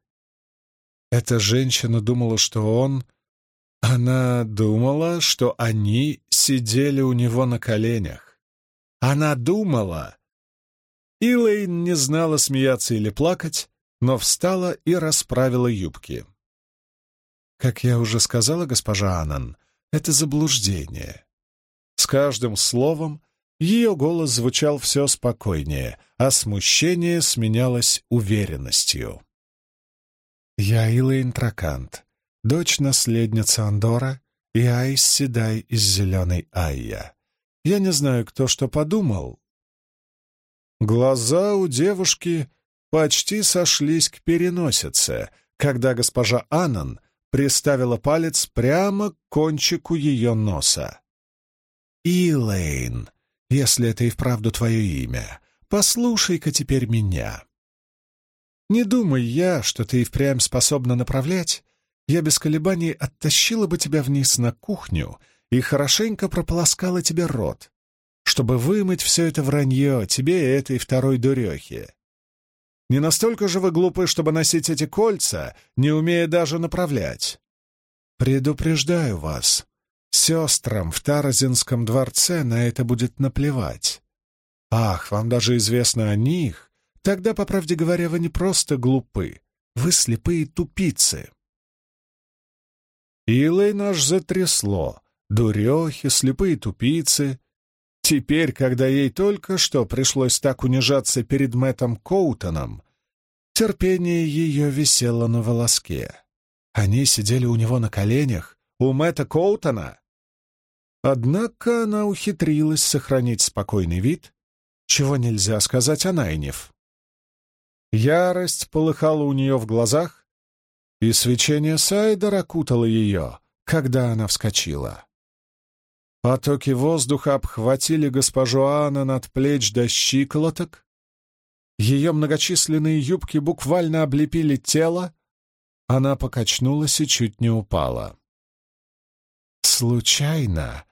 Эта женщина думала, что он... Она думала, что они сидели у него на коленях. Она думала... Илэйн не знала, смеяться или плакать, но встала и расправила юбки. Как я уже сказала, госпожа Анан, это заблуждение. С каждым словом ее голос звучал все спокойнее, а смущение сменялось уверенностью. «Я Илэйн Тракант, дочь-наследница Андора и Айс Седай из Зеленой Айя. Я не знаю, кто что подумал». Глаза у девушки почти сошлись к переносице, когда госпожа Анан приставила палец прямо к кончику ее носа. «Илэйн, если это и вправду твое имя, послушай-ка теперь меня. Не думай я, что ты и впрямь способна направлять, я без колебаний оттащила бы тебя вниз на кухню и хорошенько прополоскала тебе рот, чтобы вымыть все это вранье тебе и этой второй дурехе. Не настолько же вы глупы, чтобы носить эти кольца, не умея даже направлять. Предупреждаю вас, сестрам в Таразинском дворце на это будет наплевать. Ах, вам даже известно о них? Тогда, по правде говоря, вы не просто глупы, вы слепые тупицы. Илой наш затрясло, дурехи, слепые тупицы. Теперь, когда ей только что пришлось так унижаться перед Мэттом Коутоном, терпение ее висело на волоске. Они сидели у него на коленях, у Мэтта Коутона. Однако она ухитрилась сохранить спокойный вид, чего нельзя сказать о Найнев. Ярость полыхала у нее в глазах, и свечение Сайдер окутало ее, когда она вскочила. Потоки воздуха обхватили госпожу Анна над плеч до щиколоток, ее многочисленные юбки буквально облепили тело, она покачнулась и чуть не упала. «Случайно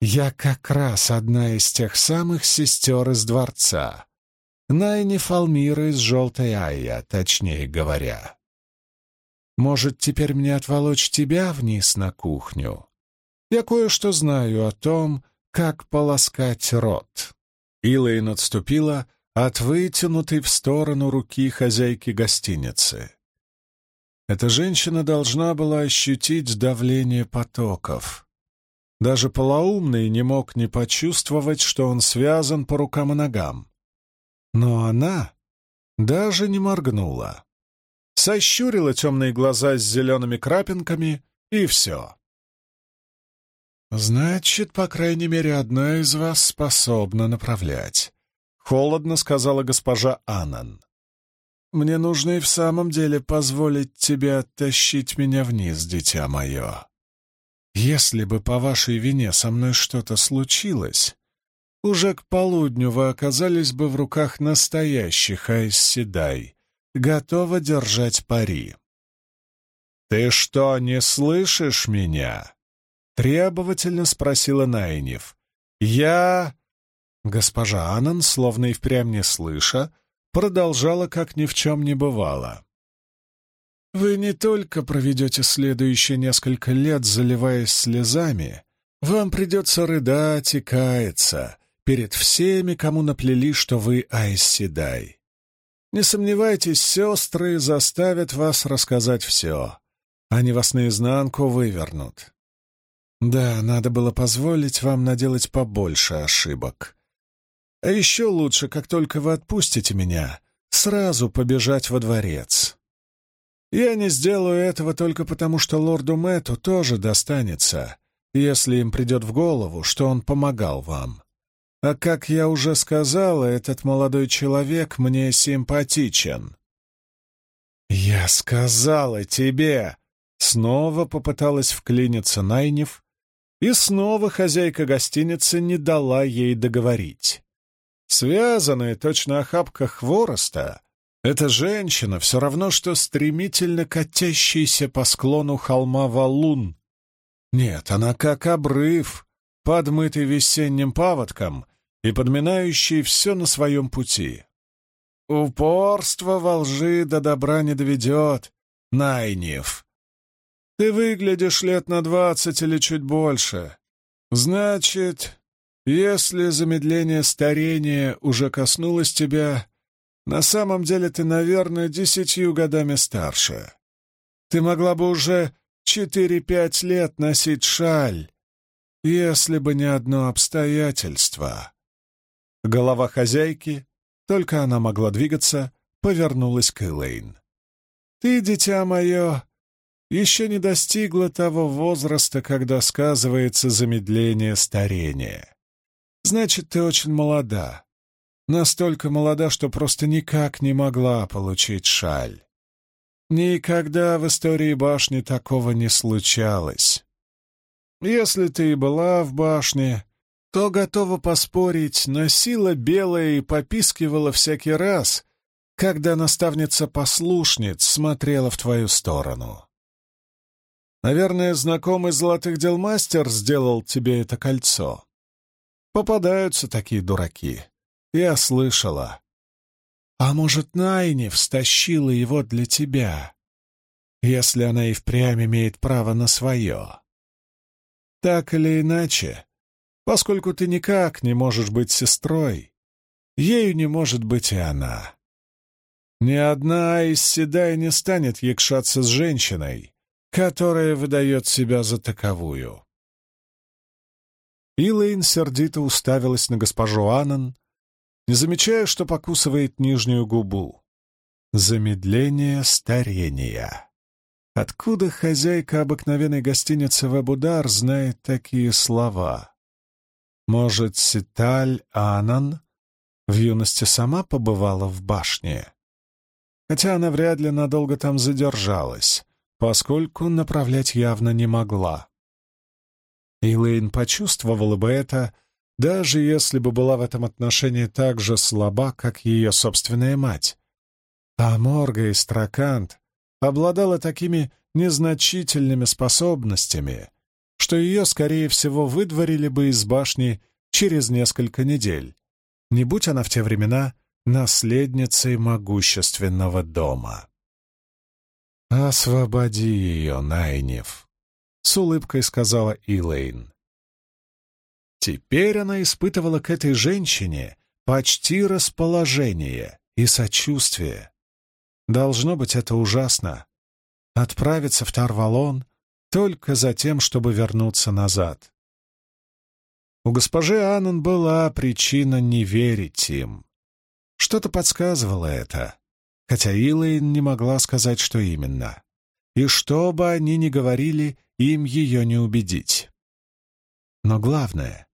я как раз одна из тех самых сестер из дворца. Найни Фалмира из Желтой Айя, точнее говоря. Может, теперь мне отволочь тебя вниз на кухню? Я кое-что знаю о том, как полоскать рот». Илэйн отступила от вытянутой в сторону руки хозяйки гостиницы. Эта женщина должна была ощутить давление потоков. Даже полоумный не мог не почувствовать, что он связан по рукам и ногам. Но она даже не моргнула. Сощурила темные глаза с зелеными крапинками, и все. «Значит, по крайней мере, одна из вас способна направлять», — холодно сказала госпожа Анан. Мне нужно и в самом деле позволить тебе оттащить меня вниз, дитя мое. Если бы по вашей вине со мной что-то случилось, уже к полудню вы оказались бы в руках настоящих Айсседай, готова держать пари. «Ты что, не слышишь меня?» — требовательно спросила Найнев. «Я...» Госпожа Анан, словно и впрямь не слыша, продолжала, как ни в чем не бывало. «Вы не только проведете следующие несколько лет, заливаясь слезами, вам придется рыдать и каяться перед всеми, кому наплели, что вы Айсседай. Не сомневайтесь, сестры заставят вас рассказать все. Они вас наизнанку вывернут. Да, надо было позволить вам наделать побольше ошибок. А еще лучше, как только вы отпустите меня, сразу побежать во дворец. Я не сделаю этого только потому, что лорду Мэтту тоже достанется, если им придет в голову, что он помогал вам. А как я уже сказала, этот молодой человек мне симпатичен. «Я сказала тебе!» Снова попыталась вклиниться Найнев, и снова хозяйка гостиницы не дала ей договорить. Связанная точно охапка хвороста, эта женщина все равно, что стремительно катящийся по склону холма валун. Нет, она как обрыв, подмытый весенним паводком и подминающий все на своем пути. Упорство во лжи до добра не доведет, Найнев. Ты выглядишь лет на двадцать или чуть больше. Значит, если замедление старения уже коснулось тебя, на самом деле ты, наверное, десятью годами старше. Ты могла бы уже четыре-пять лет носить шаль, если бы не одно обстоятельство. Голова хозяйки, только она могла двигаться, повернулась к Элейн. «Ты, дитя мое, еще не достигла того возраста, когда сказывается замедление старения. Значит, ты очень молода. Настолько молода, что просто никак не могла получить шаль. Никогда в истории башни такого не случалось. Если ты и была в башне, то готова поспорить, носила белое и попискивала всякий раз, когда наставница-послушниц смотрела в твою сторону. Наверное, знакомый золотых дел мастер сделал тебе это кольцо. Попадаются такие дураки. Я слышала. А может, Найнев стащила его для тебя, если она и впрямь имеет право на свое? Так или иначе, поскольку ты никак не можешь быть сестрой, ею не может быть и она. Ни одна из седай не станет якшаться с женщиной, которая выдает себя за таковую. Илэйн сердито уставилась на госпожу Аннан, не замечая, что покусывает нижнюю губу. Замедление старения. Откуда хозяйка обыкновенной гостиницы в Абудар знает такие слова? Может, Ситаль Анан в юности сама побывала в башне? Хотя она вряд ли надолго там задержалась, поскольку направлять явно не могла. Эйлэйн почувствовала бы это, даже если бы была в этом отношении так же слаба, как ее собственная мать. А Морга и Стракант обладала такими незначительными способностями, что ее, скорее всего, выдворили бы из башни через несколько недель, не будь она в те времена наследницей могущественного дома. «Освободи ее, Найнев», — с улыбкой сказала Илэйн. Теперь она испытывала к этой женщине почти расположение и сочувствие. Должно быть, это ужасно. Отправиться в Тарвалон только за тем, чтобы вернуться назад. У госпожи Аннан была причина не верить им. Что-то подсказывало это хотя Илэйн не могла сказать, что именно. И что бы они ни говорили, им ее не убедить. Но главное,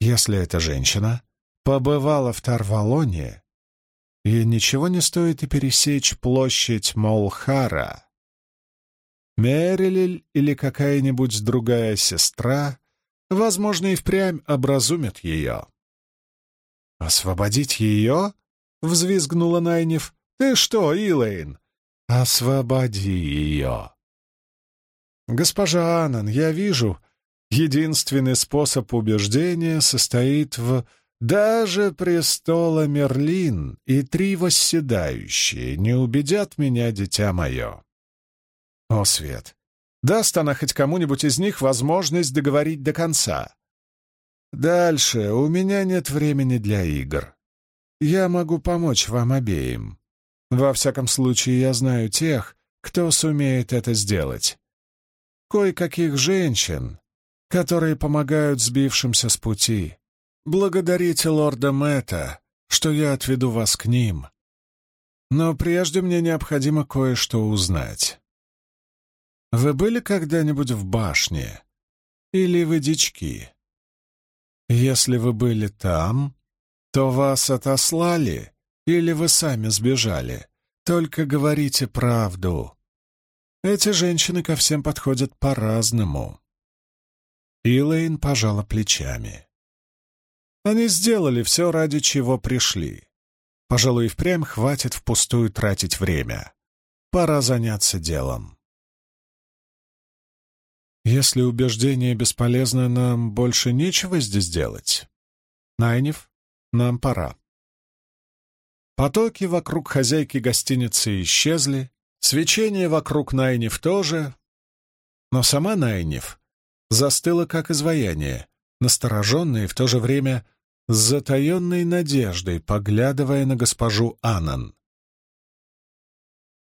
если эта женщина побывала в Тарвалоне, ей ничего не стоит и пересечь площадь Молхара. Мерилиль или какая-нибудь другая сестра, возможно, и впрямь образумят ее. «Освободить ее?» — взвизгнула Найнев. «Ты что, Илэйн? Освободи ее!» «Госпожа Аннан, я вижу, единственный способ убеждения состоит в «даже престола Мерлин и три восседающие не убедят меня, дитя мое». О, Свет! Даст она хоть кому-нибудь из них возможность договорить до конца. Дальше у меня нет времени для игр. Я могу помочь вам обеим. Во всяком случае, я знаю тех, кто сумеет это сделать. Кое-каких женщин, которые помогают сбившимся с пути. благодарите лорда Мэтта, что я отведу вас к ним. Но прежде мне необходимо кое-что узнать. Вы были когда-нибудь в башне? Или вы дички? Если вы были там, то вас отослали или вы сами сбежали? Только говорите правду. Эти женщины ко всем подходят по-разному. Илэйн пожала плечами. Они сделали все, ради чего пришли. Пожалуй, впрямь хватит впустую тратить время. Пора заняться делом. Если убеждение бесполезно, нам больше нечего здесь делать. Найнев, нам пора. Потоки вокруг хозяйки гостиницы исчезли, свечение вокруг Найнев тоже, но сама Найнев застыла как изваяние, настороженная и в то же время с затаенной надеждой, поглядывая на госпожу Анан.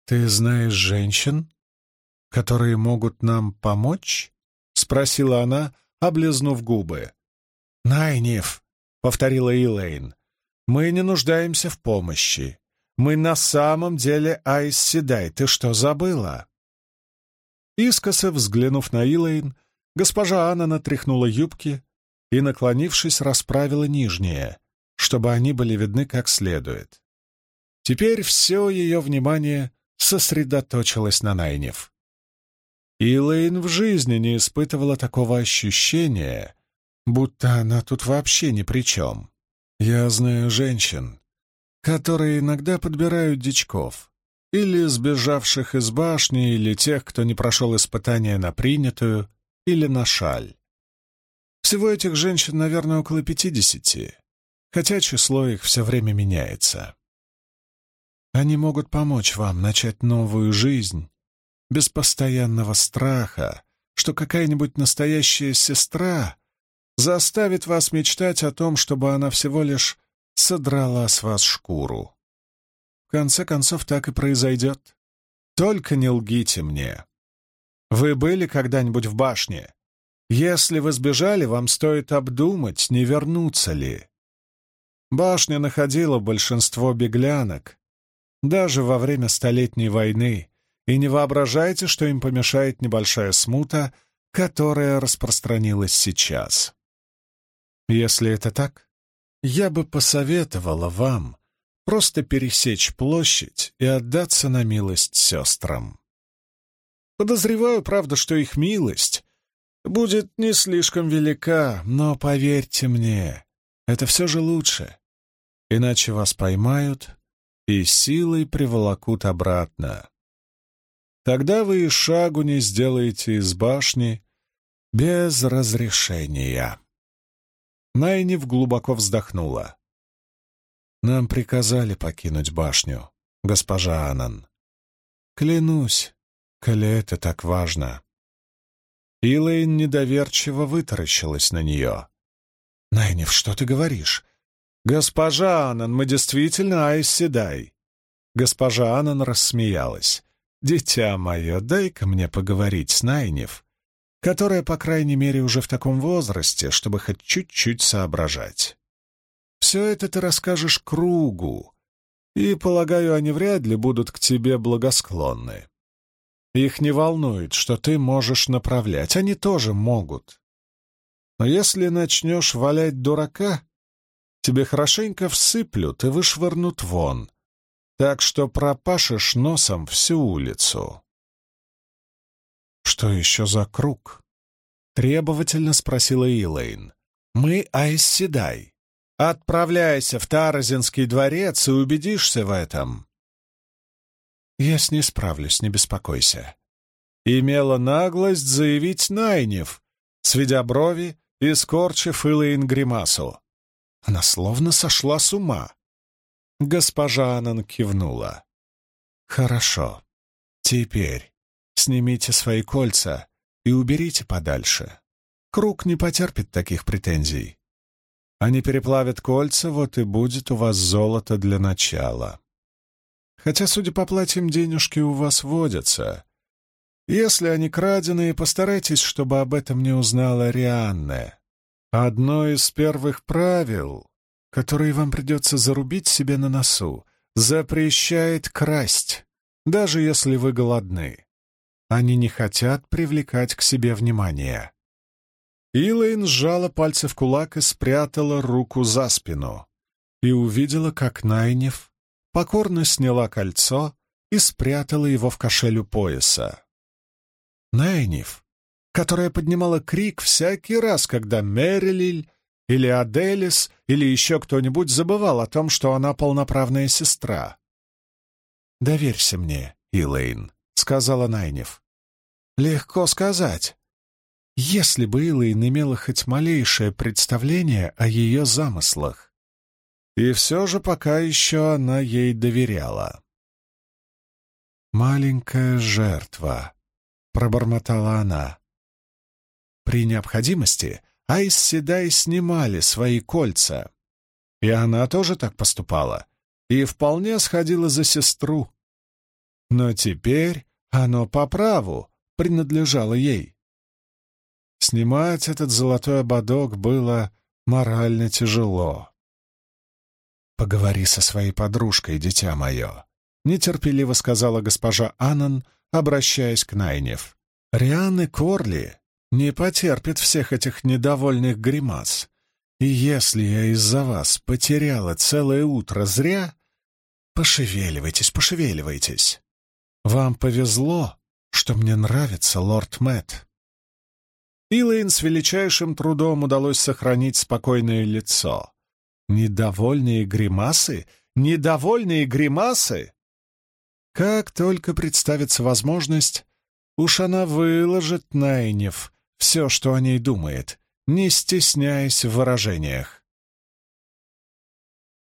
«Ты знаешь женщин, которые могут нам помочь?» — спросила она, облизнув губы. «Найнев», — повторила Илэйн, — «мы не нуждаемся в помощи. Мы на самом деле Айс Седай. Ты что, забыла?» Искоса взглянув на Илэйн, госпожа Анна натряхнула юбки, и, наклонившись, расправила нижние, чтобы они были видны как следует. Теперь все ее внимание сосредоточилось на Найнев. Илэйн в жизни не испытывала такого ощущения, будто она тут вообще ни при чем. Я знаю женщин, которые иногда подбирают дичков, или сбежавших из башни, или тех, кто не прошел испытания на принятую, или на шаль. Всего этих женщин, наверное, около пятидесяти, хотя число их все время меняется. Они могут помочь вам начать новую жизнь без постоянного страха, что какая-нибудь настоящая сестра заставит вас мечтать о том, чтобы она всего лишь содрала с вас шкуру. В конце концов, так и произойдет. Только не лгите мне. Вы были когда-нибудь в башне? Если вы сбежали, вам стоит обдумать, не вернуться ли. Башня находила большинство беглянок, даже во время Столетней войны, и не воображайте, что им помешает небольшая смута, которая распространилась сейчас. Если это так, я бы посоветовала вам просто пересечь площадь и отдаться на милость сестрам. Подозреваю, правда, что их милость будет не слишком велика, но поверьте мне, это все же лучше. Иначе вас поймают и силой приволокут обратно. Тогда вы и шагу не сделаете из башни без разрешения. Найнив глубоко вздохнула. «Нам приказали покинуть башню, госпожа Анан. Клянусь, коли это так важно». Илэйн недоверчиво вытаращилась на нее. «Найнев, что ты говоришь?» «Госпожа Анан, мы действительно Айс Седай». Госпожа Анан рассмеялась. «Дитя мое, дай-ка мне поговорить с Найнев, которая, по крайней мере, уже в таком возрасте, чтобы хоть чуть-чуть соображать. Все это ты расскажешь кругу, и, полагаю, они вряд ли будут к тебе благосклонны. Их не волнует, что ты можешь направлять, они тоже могут. Но если начнешь валять дурака, тебе хорошенько всыплют и вышвырнут вон, так что пропашешь носом всю улицу. «Что еще за круг?» — требовательно спросила Илэйн. «Мы Айсседай. Отправляйся в Таразинский дворец и убедишься в этом. «Я с ней справлюсь, не беспокойся». Имела наглость заявить Найнев, сведя брови и скорчив Илэйн гримасу. Она словно сошла с ума. Госпожа Анан кивнула. «Хорошо. Теперь снимите свои кольца и уберите подальше. Круг не потерпит таких претензий. Они переплавят кольца, вот и будет у вас золото для начала. Хотя, судя по платьям, денежки у вас водятся. Если они краденые, постарайтесь, чтобы об этом не узнала Рианна. Одно из первых правил, которые вам придется зарубить себе на носу, запрещает красть, даже если вы голодны. Они не хотят привлекать к себе внимание. Илэйн сжала пальцы в кулак и спрятала руку за спину. И увидела, как Найнев покорно сняла кольцо и спрятала его в кошелю пояса. Найнев, которая поднимала крик всякий раз, когда Мерилиль или Аделис или еще кто-нибудь забывал о том, что она полноправная сестра. «Доверься мне, Илэйн», — сказала Найнев. «Легко сказать. Если бы Илэйн имела хоть малейшее представление о ее замыслах. И все же пока еще она ей доверяла. «Маленькая жертва», — пробормотала она. При необходимости Айс Седай снимали свои кольца, и она тоже так поступала, и вполне сходила за сестру. Но теперь оно по праву принадлежало ей. Снимать этот золотой ободок было морально тяжело. «Поговори со своей подружкой, дитя мое», — нетерпеливо сказала госпожа Аннан, обращаясь к Найнев. «Рианы Корли не потерпит всех этих недовольных гримас, и если я из-за вас потеряла целое утро зря, пошевеливайтесь, пошевеливайтесь. Вам повезло, что мне нравится лорд Мэтт. Илэйн с величайшим трудом удалось сохранить спокойное лицо. Недовольные гримасы? Недовольные гримасы? Как только представится возможность, уж она выложит Найнев все, что о ней думает, не стесняясь в выражениях.